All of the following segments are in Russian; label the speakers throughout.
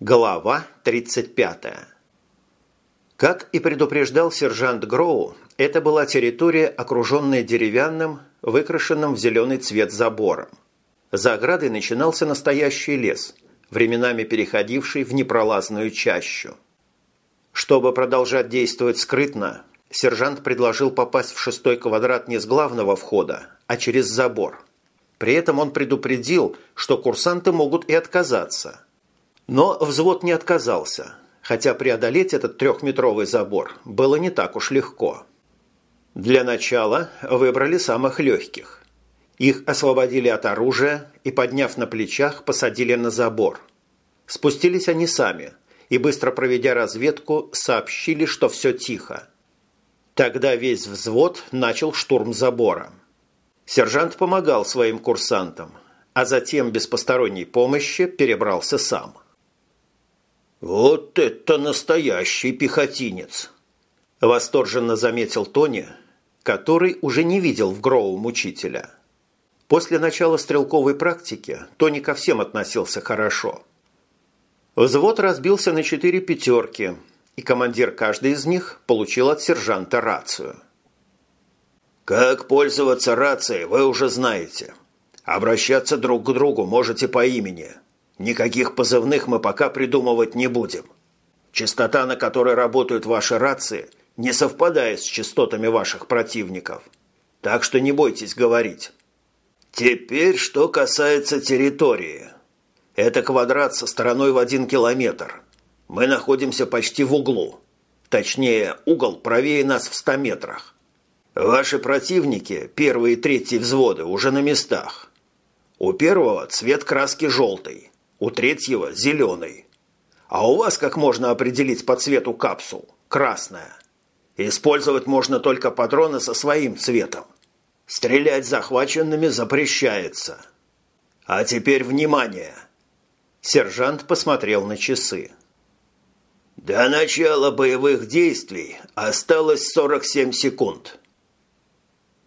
Speaker 1: Глава 35. Как и предупреждал сержант Гроу, это была территория, окруженная деревянным, выкрашенным в зеленый цвет забором. За оградой начинался настоящий лес, временами переходивший в непролазную чащу. Чтобы продолжать действовать скрытно, сержант предложил попасть в шестой квадрат не с главного входа, а через забор. При этом он предупредил, что курсанты могут и отказаться. Но взвод не отказался, хотя преодолеть этот трехметровый забор было не так уж легко. Для начала выбрали самых легких. Их освободили от оружия и, подняв на плечах, посадили на забор. Спустились они сами и, быстро проведя разведку, сообщили, что все тихо. Тогда весь взвод начал штурм забора. Сержант помогал своим курсантам, а затем без посторонней помощи перебрался сам. «Вот это настоящий пехотинец!» – восторженно заметил Тони, который уже не видел в Гроу мучителя – После начала стрелковой практики Тони ко всем относился хорошо. Взвод разбился на четыре пятерки, и командир каждой из них получил от сержанта рацию. «Как пользоваться рацией, вы уже знаете. Обращаться друг к другу можете по имени. Никаких позывных мы пока придумывать не будем. Частота, на которой работают ваши рации, не совпадает с частотами ваших противников. Так что не бойтесь говорить». Теперь, что касается территории. Это квадрат со стороной в один километр. Мы находимся почти в углу. Точнее, угол правее нас в 100 метрах. Ваши противники, первый и третий взводы, уже на местах. У первого цвет краски желтый, у третьего – зеленый. А у вас, как можно определить по цвету капсул, красная. Использовать можно только патроны со своим цветом. Стрелять захваченными запрещается. А теперь внимание!» Сержант посмотрел на часы. «До начала боевых действий осталось 47 секунд».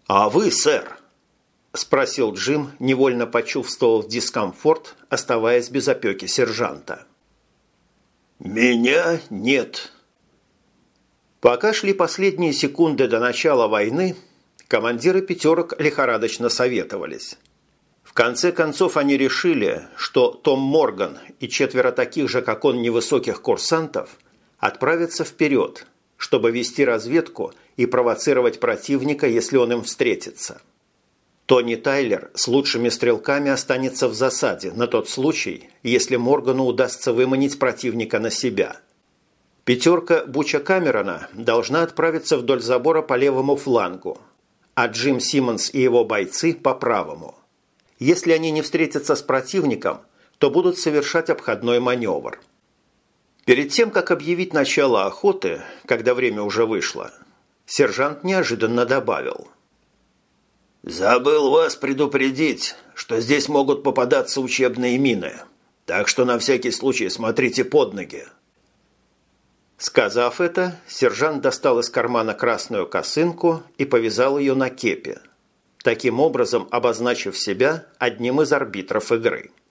Speaker 1: «А вы, сэр?» – спросил Джим, невольно почувствовав дискомфорт, оставаясь без опеки сержанта. «Меня нет». Пока шли последние секунды до начала войны, командиры пятерок лихорадочно советовались. В конце концов они решили, что Том Морган и четверо таких же, как он, невысоких курсантов отправятся вперед, чтобы вести разведку и провоцировать противника, если он им встретится. Тони Тайлер с лучшими стрелками останется в засаде на тот случай, если Моргану удастся выманить противника на себя. Пятерка Буча Камерона должна отправиться вдоль забора по левому флангу, а Джим Симмонс и его бойцы по правому. Если они не встретятся с противником, то будут совершать обходной маневр. Перед тем, как объявить начало охоты, когда время уже вышло, сержант неожиданно добавил. «Забыл вас предупредить, что здесь могут попадаться учебные мины, так что на всякий случай смотрите под ноги. Сказав это, сержант достал из кармана красную косынку и повязал ее на кепе, таким образом обозначив себя одним из арбитров игры –